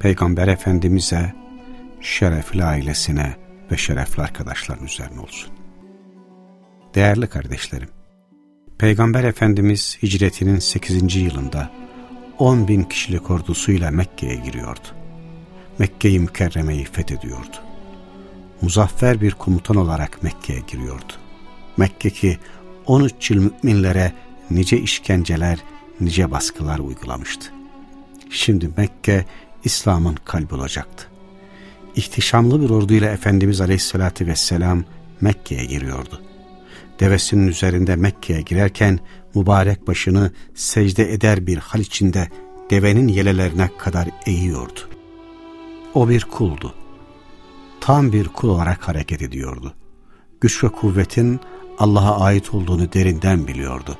Peygamber Efendimiz'e, şerefli ailesine ve şerefli arkadaşların üzerine olsun. Değerli kardeşlerim, Peygamber Efendimiz hicretinin 8. yılında 10 bin kişilik ordusuyla Mekke'ye giriyordu. Mekke'yi mükerremeyi fethediyordu. Muzaffer bir komutan olarak Mekke'ye giriyordu. Mekke ki 13 yıl müminlere nice işkenceler, nice baskılar uygulamıştı. Şimdi Mekke İslam'ın kalbi olacaktı. İhtişamlı bir orduyla Efendimiz Aleyhisselatü Vesselam Mekke'ye giriyordu. Devesinin üzerinde Mekke'ye girerken mübarek başını secde eder bir hal içinde devenin yelelerine kadar eğiyordu. O bir kuldu. Tam bir kul olarak hareket ediyordu. Güç ve kuvvetin Allah'a ait olduğunu derinden biliyordu.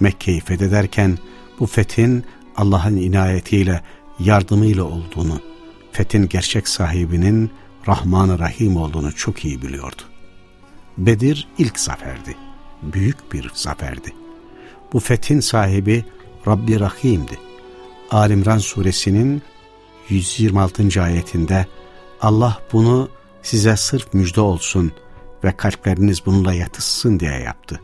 Mekke'yi fethederken bu fethin Allah'ın inayetiyle, yardımıyla olduğunu, fethin gerçek sahibinin Rahman-ı Rahim olduğunu çok iyi biliyordu. Bedir ilk zaferdi. Büyük bir zaferdi. Bu fethin sahibi Rabbi Rahim'di. Alimran suresinin 126. ayetinde Allah bunu size sırf müjde olsun ve kalpleriniz bununla yatışsın diye yaptı.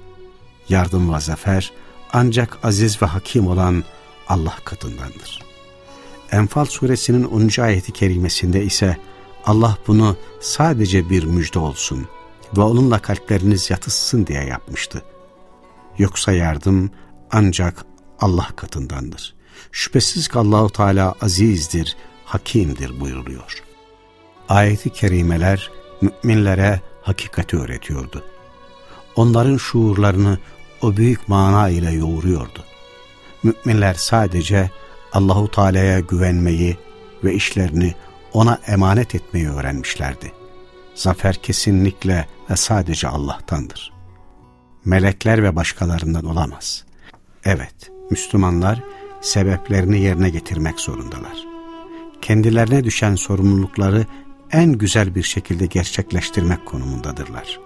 Yardım ve zafer ancak aziz ve hakim olan Allah katındandır. Enfal suresinin 10. ayeti kerimesinde ise Allah bunu sadece bir müjde olsun ve onunla kalpleriniz yatışsın diye yapmıştı. Yoksa yardım ancak Allah katındandır. Şüphesiz ki Allahu Teala azizdir, hakimdir buyuruluyor. Ayeti kerimeler müminlere hakikati öğretiyordu. Onların şuurlarını o büyük mana ile yoğuruyordu. Müminler sadece Allahu Teala'ya güvenmeyi ve işlerini ona emanet etmeyi öğrenmişlerdi. Zafer kesinlikle ve sadece Allah'tandır. Melekler ve başkalarından olamaz. Evet, Müslümanlar sebeplerini yerine getirmek zorundalar. Kendilerine düşen sorumlulukları en güzel bir şekilde gerçekleştirmek konumundadırlar.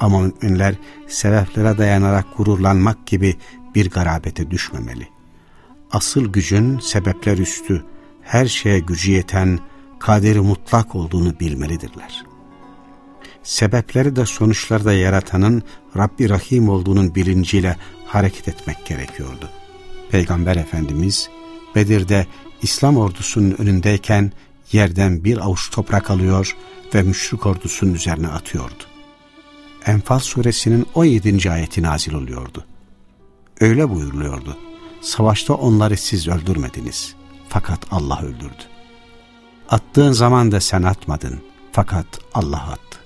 Ama müminler sebeplere dayanarak gururlanmak gibi bir garabete düşmemeli asıl gücün sebepler üstü, her şeye gücü yeten, kaderi mutlak olduğunu bilmelidirler. Sebepleri de sonuçları da yaratanın Rabbi Rahim olduğunun bilinciyle hareket etmek gerekiyordu. Peygamber Efendimiz Bedir'de İslam ordusunun önündeyken yerden bir avuç toprak alıyor ve müşrik ordusunun üzerine atıyordu. Enfal suresinin 17. ayeti nazil oluyordu. Öyle buyuruluyordu. Savaşta onları siz öldürmediniz. Fakat Allah öldürdü. Attığın zaman da sen atmadın. Fakat Allah attı.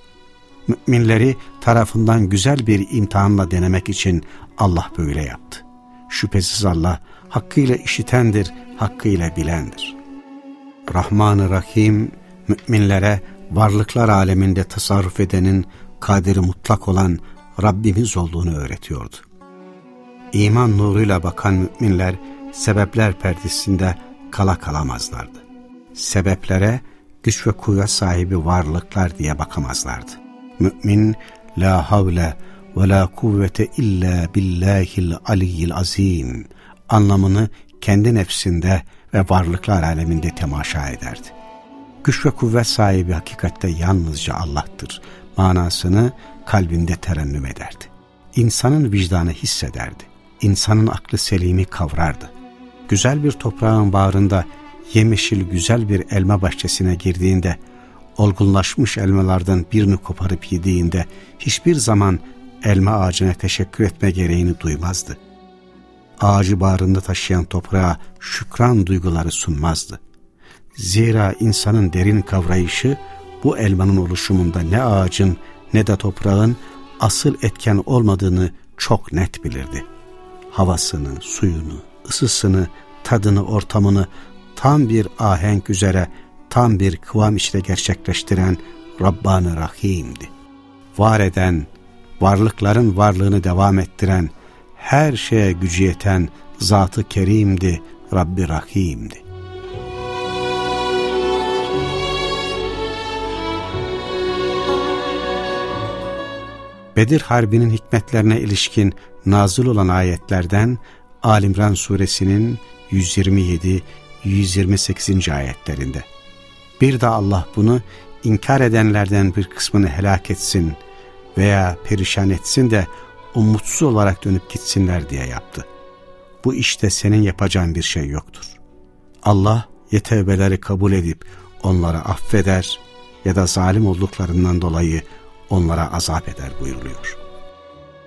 Müminleri tarafından güzel bir imtihanla denemek için Allah böyle yaptı. Şüphesiz Allah hakkıyla işitendir, hakkıyla bilendir. Rahman-ı Rahim, müminlere varlıklar aleminde tasarruf edenin kaderi mutlak olan Rabbimiz olduğunu öğretiyordu iman nuruyla bakan müminler sebepler perdesinde kala kalamazlardı. Sebeplere güç ve kuvvet sahibi varlıklar diye bakamazlardı. Mümin la havle ve la kuvvete illa billahil aliyyil azim anlamını kendi nefsinde ve varlıklar aleminde temaşa ederdi. Güç ve kuvvet sahibi hakikatte yalnızca Allah'tır manasını kalbinde terennüm ederdi. İnsanın vicdanı hissederdi insanın aklı selimi kavrardı. Güzel bir toprağın bağrında yemişil güzel bir elma bahçesine girdiğinde, olgunlaşmış elmalardan birini koparıp yediğinde hiçbir zaman elma ağacına teşekkür etme gereğini duymazdı. Ağacı bağrında taşıyan toprağa şükran duyguları sunmazdı. Zira insanın derin kavrayışı bu elmanın oluşumunda ne ağacın ne de toprağın asıl etken olmadığını çok net bilirdi havasını, suyunu, ısısını, tadını, ortamını tam bir ahenk üzere tam bir kıvam içinde gerçekleştiren Rabbani Rahim'di. Var eden, varlıkların varlığını devam ettiren, her şeye gücü yeten Zat-ı Kerim'di, Rabbi Rahim'di. Bedir Harbi'nin hikmetlerine ilişkin nazil olan ayetlerden Alimran suresinin 127-128. ayetlerinde. Bir de Allah bunu inkar edenlerden bir kısmını helak etsin veya perişan etsin de umutsuz olarak dönüp gitsinler diye yaptı. Bu işte senin yapacağın bir şey yoktur. Allah yetevbeleri kabul edip onları affeder ya da zalim olduklarından dolayı onlara azap eder buyuruluyor.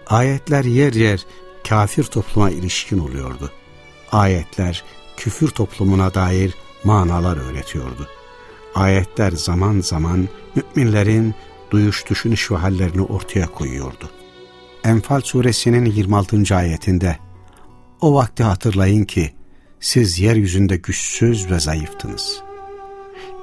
Ayetler yer yer kafir topluma ilişkin oluyordu. Ayetler küfür toplumuna dair manalar öğretiyordu. Ayetler zaman zaman müminlerin duyuş, düşünüş ve hallerini ortaya koyuyordu. Enfal suresinin 26. ayetinde O vakti hatırlayın ki siz yeryüzünde güçsüz ve zayıftınız.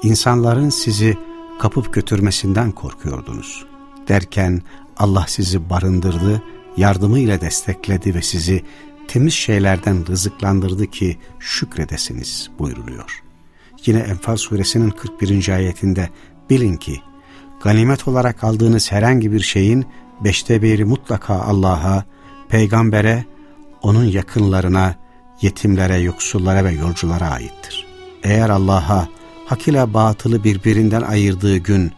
İnsanların sizi kapıp götürmesinden korkuyordunuz. Derken Allah sizi barındırdı, yardımıyla destekledi ve sizi temiz şeylerden rızıklandırdı ki şükredesiniz buyuruluyor. Yine Enfal suresinin 41. ayetinde bilin ki ganimet olarak aldığınız herhangi bir şeyin beşte biri mutlaka Allah'a, peygambere, onun yakınlarına, yetimlere, yoksullara ve yolculara aittir. Eğer Allah'a hak ile batılı birbirinden ayırdığı gün,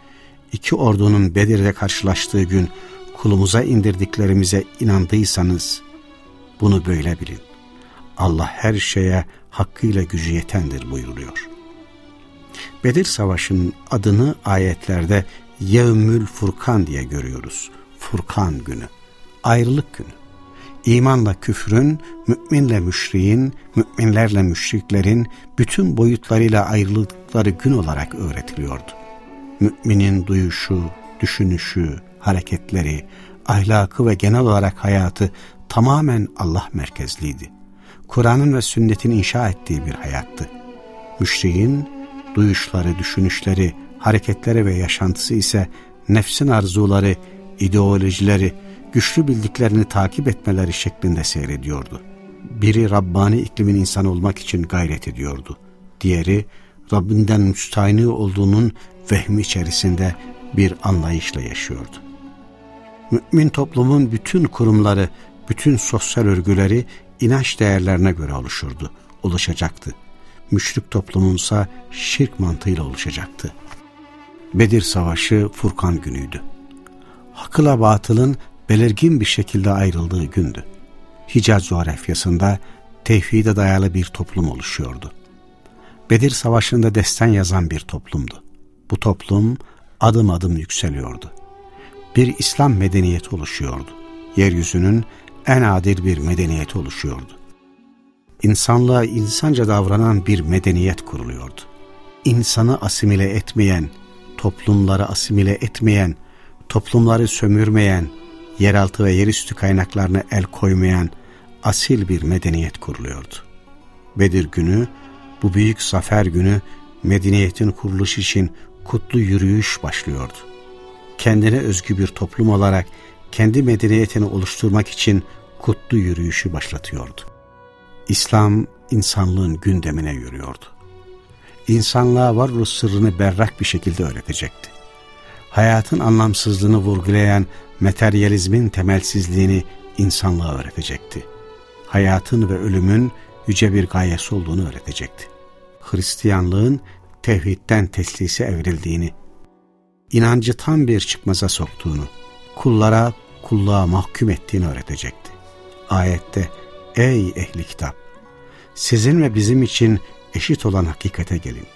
iki ordunun Bedir'de karşılaştığı gün kulumuza indirdiklerimize inandıysanız, bunu böyle bilin. Allah her şeye hakkıyla gücü yetendir buyuruluyor. Bedir Savaşı'nın adını ayetlerde Yevmül Furkan diye görüyoruz. Furkan günü, ayrılık günü. İmanla küfrün, müminle müşriğin, müminlerle müşriklerin bütün boyutlarıyla ayrıldıkları gün olarak öğretiliyordu. Müminin duyuşu, düşünüşü, hareketleri, ahlakı ve genel olarak hayatı tamamen Allah merkezliydi. Kur'an'ın ve sünnetin inşa ettiği bir hayattı. Müşriğin duyuşları, düşünüşleri, hareketleri ve yaşantısı ise nefsin arzuları, ideolojileri, güçlü bildiklerini takip etmeleri şeklinde seyrediyordu. Biri Rabbani iklimin insan olmak için gayret ediyordu. Diğeri Rabbinden müstahini olduğunun vehmi içerisinde bir anlayışla yaşıyordu. Mümin toplumun bütün kurumları, bütün sosyal örgüleri inanç değerlerine göre oluşurdu, oluşacaktı. Müşrik toplumunsa şirk mantığıyla oluşacaktı. Bedir Savaşı Furkan günüydü. Hakıla batılın belirgin bir şekilde ayrıldığı gündü. Hicaz coğrafyasında tevhide dayalı bir toplum oluşuyordu. Bedir Savaşı'nda destan yazan bir toplumdu. Bu toplum adım adım yükseliyordu. Bir İslam medeniyeti oluşuyordu. Yeryüzünün en adil bir medeniyeti oluşuyordu. İnsanlığa insanca davranan bir medeniyet kuruluyordu. İnsanı asimile etmeyen, toplumları asimile etmeyen, toplumları sömürmeyen, yeraltı ve yerüstü kaynaklarına el koymayan asil bir medeniyet kuruluyordu. Bedir günü, bu büyük zafer günü medeniyetin kuruluşu için kutlu yürüyüş başlıyordu. Kendine özgü bir toplum olarak kendi medeniyetini oluşturmak için kutlu yürüyüşü başlatıyordu. İslam insanlığın gündemine yürüyordu. İnsanlığa varoluş sırrını berrak bir şekilde öğretecekti. Hayatın anlamsızlığını vurgulayan materyalizmin temelsizliğini insanlığa öğretecekti. Hayatın ve ölümün yüce bir gayesi olduğunu öğretecekti. Hristiyanlığın tevhidden teslise evrildiğini, inancı tam bir çıkmaza soktuğunu, kullara kulluğa mahkum ettiğini öğretecekti. Ayette, ey ehli kitap, sizin ve bizim için eşit olan hakikate gelin.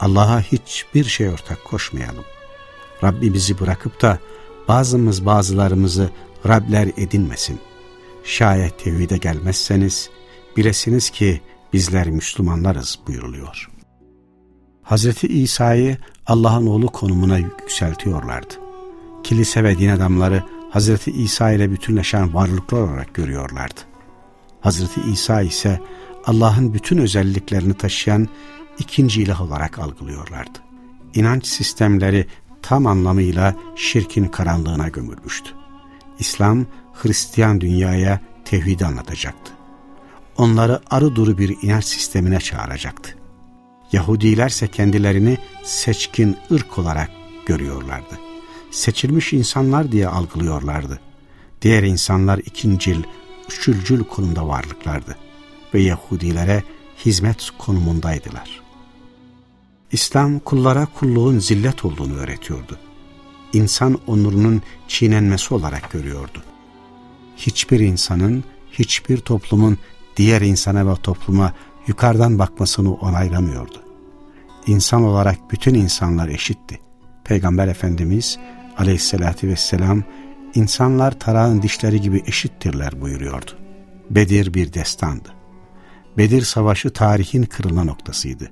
Allah'a hiçbir şey ortak koşmayalım. Rabbi bizi bırakıp da bazımız bazılarımızı Rabler edinmesin. Şayet tevhide gelmezseniz bilesiniz ki bizler Müslümanlarız buyuruluyor. Hazreti İsa'yı Allah'ın oğlu konumuna yükseltiyorlardı. Kilise ve din adamları Hazreti İsa ile bütünleşen varlıklar olarak görüyorlardı. Hazreti İsa ise Allah'ın bütün özelliklerini taşıyan ikinci ilah olarak algılıyorlardı. inanç sistemleri tam anlamıyla şirkin karanlığına gömülmüştü. İslam, Hristiyan dünyaya tevhidi anlatacaktı. Onları arı duru bir inanç sistemine çağıracaktı. Yahudilerse kendilerini seçkin ırk olarak görüyorlardı. Seçilmiş insanlar diye algılıyorlardı. Diğer insanlar ikincil, üçülcül konumda varlıklardı ve Yahudilere hizmet konumundaydılar. İslam kullara kulluğun zillet olduğunu öğretiyordu. İnsan onurunun çiğnenmesi olarak görüyordu. Hiçbir insanın, hiçbir toplumun diğer insana ve topluma yukarıdan bakmasını onaylamıyordu. İnsan olarak bütün insanlar eşitti. Peygamber Efendimiz aleyhissalatü vesselam insanlar tarağın dişleri gibi eşittirler buyuruyordu. Bedir bir destandı. Bedir Savaşı tarihin kırılma noktasıydı.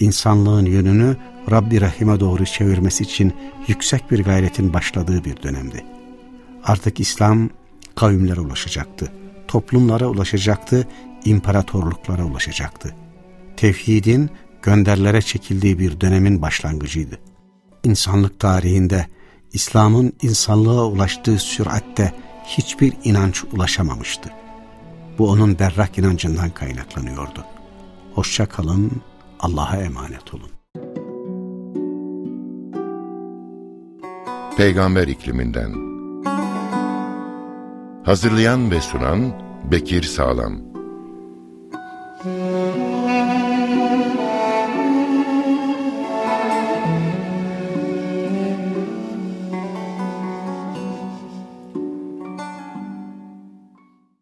İnsanlığın yönünü Rabbi Rahim'e doğru çevirmesi için yüksek bir gayretin başladığı bir dönemdi. Artık İslam kavimlere ulaşacaktı, toplumlara ulaşacaktı, imparatorluklara ulaşacaktı. Tevhidin gönderlere çekildiği bir dönemin başlangıcıydı. İnsanlık tarihinde İslam'ın insanlığa ulaştığı süratte hiçbir inanç ulaşamamıştı. Bu onun berrak inancından kaynaklanıyordu. Hoşça kalın, Allah'a emanet olun. Peygamber ikliminden Hazırlayan ve sunan Bekir Sağlam